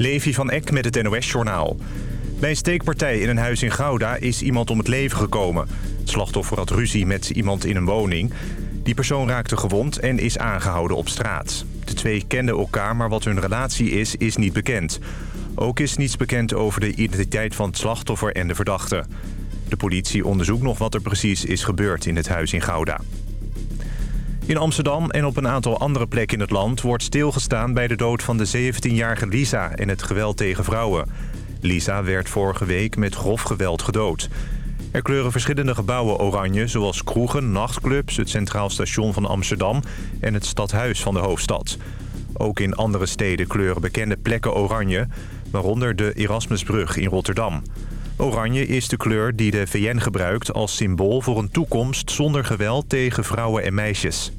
Levi van Eck met het NOS-journaal. Bij een steekpartij in een huis in Gouda is iemand om het leven gekomen. Het slachtoffer had ruzie met iemand in een woning. Die persoon raakte gewond en is aangehouden op straat. De twee kenden elkaar, maar wat hun relatie is, is niet bekend. Ook is niets bekend over de identiteit van het slachtoffer en de verdachte. De politie onderzoekt nog wat er precies is gebeurd in het huis in Gouda. In Amsterdam en op een aantal andere plekken in het land... wordt stilgestaan bij de dood van de 17-jarige Lisa... en het geweld tegen vrouwen. Lisa werd vorige week met grof geweld gedood. Er kleuren verschillende gebouwen oranje... zoals kroegen, nachtclubs, het Centraal Station van Amsterdam... en het stadhuis van de hoofdstad. Ook in andere steden kleuren bekende plekken oranje... waaronder de Erasmusbrug in Rotterdam. Oranje is de kleur die de VN gebruikt als symbool voor een toekomst zonder geweld tegen vrouwen en meisjes.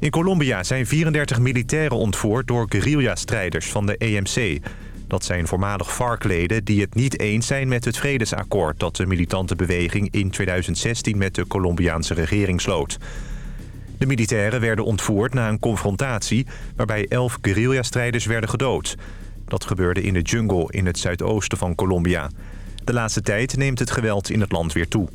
In Colombia zijn 34 militairen ontvoerd door guerrilla-strijders van de EMC. Dat zijn voormalig FARC-leden die het niet eens zijn met het vredesakkoord... dat de militante beweging in 2016 met de Colombiaanse regering sloot. De militairen werden ontvoerd na een confrontatie... waarbij 11 guerrilla-strijders werden gedood... Dat gebeurde in de jungle in het zuidoosten van Colombia. De laatste tijd neemt het geweld in het land weer toe.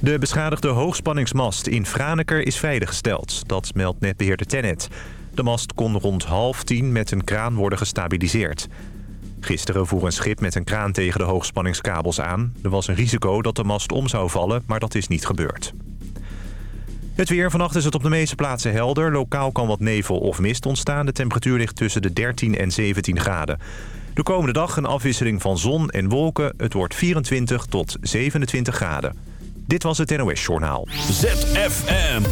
De beschadigde hoogspanningsmast in Franeker is veiliggesteld. Dat meldt netbeheerder Tennet. De mast kon rond half tien met een kraan worden gestabiliseerd. Gisteren voer een schip met een kraan tegen de hoogspanningskabels aan. Er was een risico dat de mast om zou vallen, maar dat is niet gebeurd. Het weer. Vannacht is het op de meeste plaatsen helder. Lokaal kan wat nevel of mist ontstaan. De temperatuur ligt tussen de 13 en 17 graden. De komende dag een afwisseling van zon en wolken. Het wordt 24 tot 27 graden. Dit was het NOS Journaal. ZFM.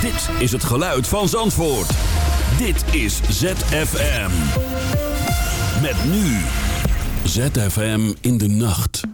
Dit is het geluid van Zandvoort. Dit is ZFM. Met nu. ZFM in de nacht.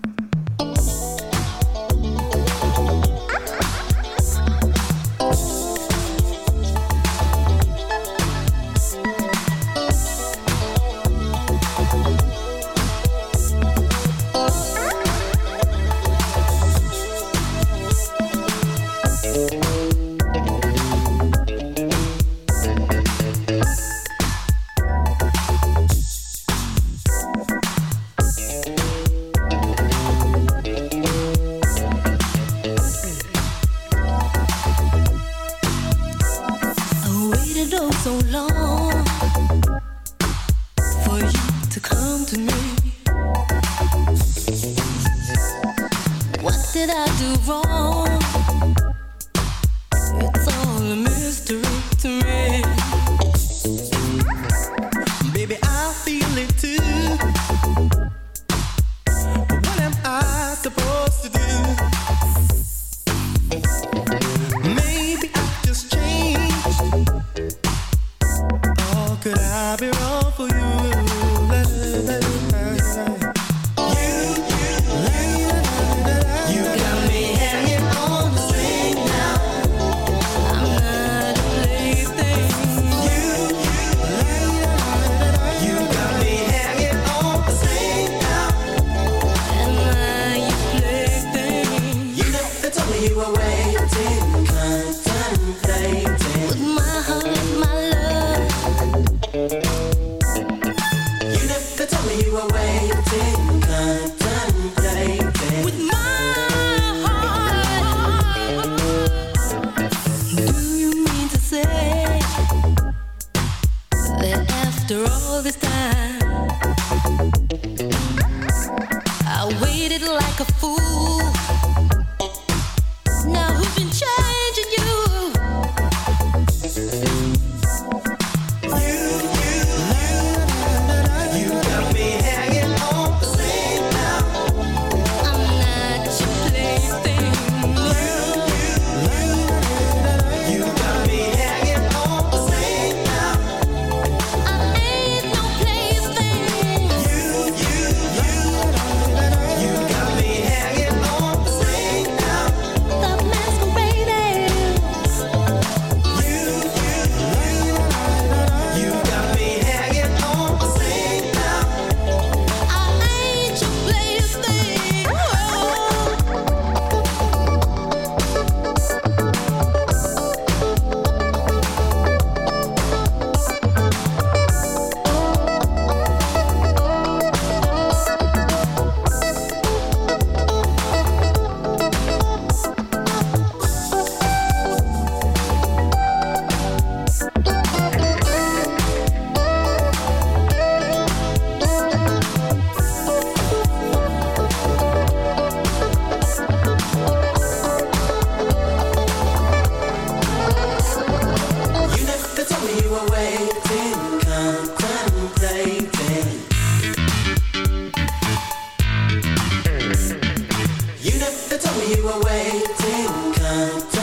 waiting, come.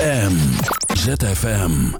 ZFM. ZFM.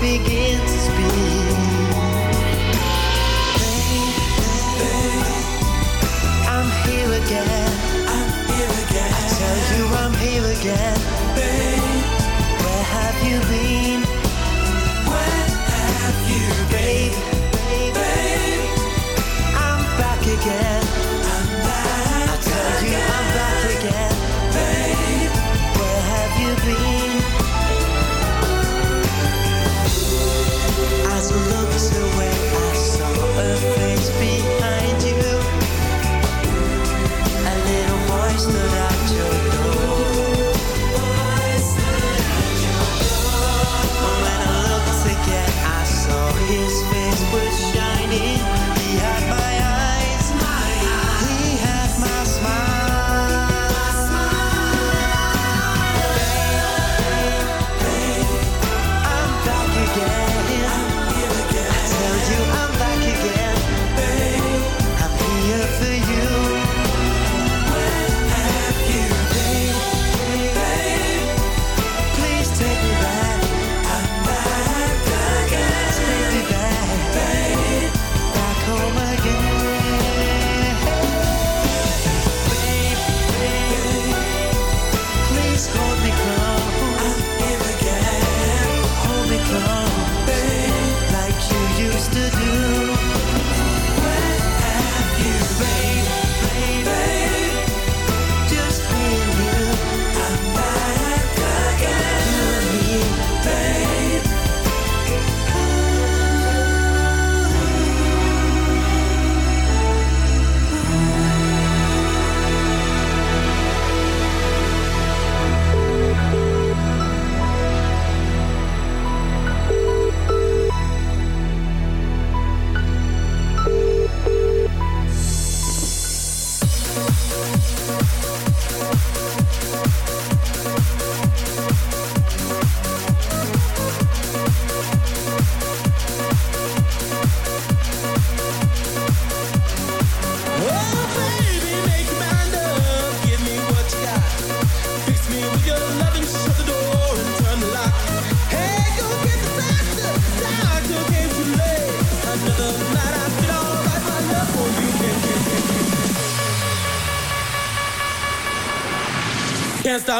begin to. I'm here. I'm here again. I tell you I'm here again. Where have you been? Where have you been? I'm back again.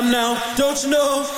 time now, don't you know?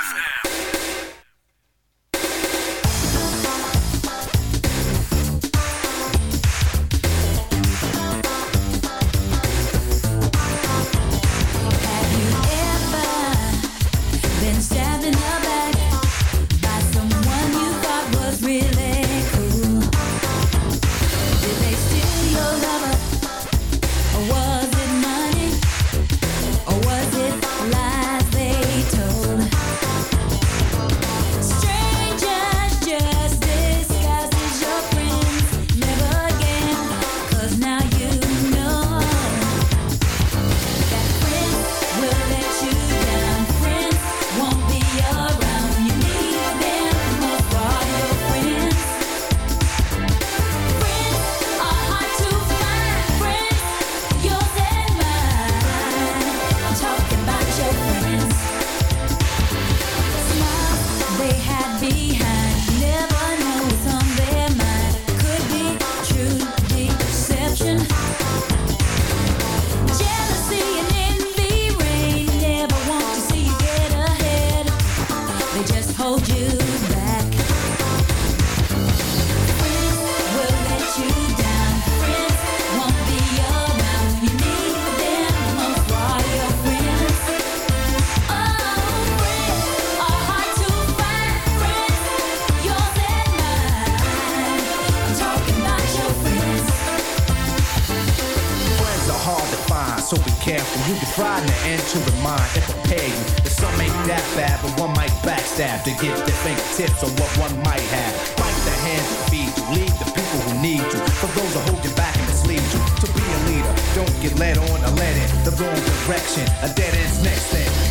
give different tips on what one might have. Fight the hands that feed you, lead the people who need you. For those who hold you back and mislead you. To be a leader, don't get led on or led in the wrong direction. A dead end's next thing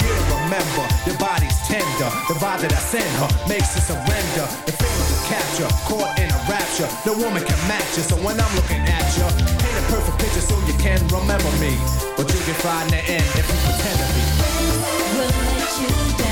forget remember? Your body's tender. The vibe that I send her makes her surrender. The feeling to capture, caught in a rapture. No woman can match you. So when I'm looking at you, paint a perfect picture so you can remember me. But you can find the end if you pretend to be. Will let you down.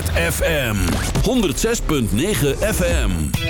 ZFM 106.9 FM.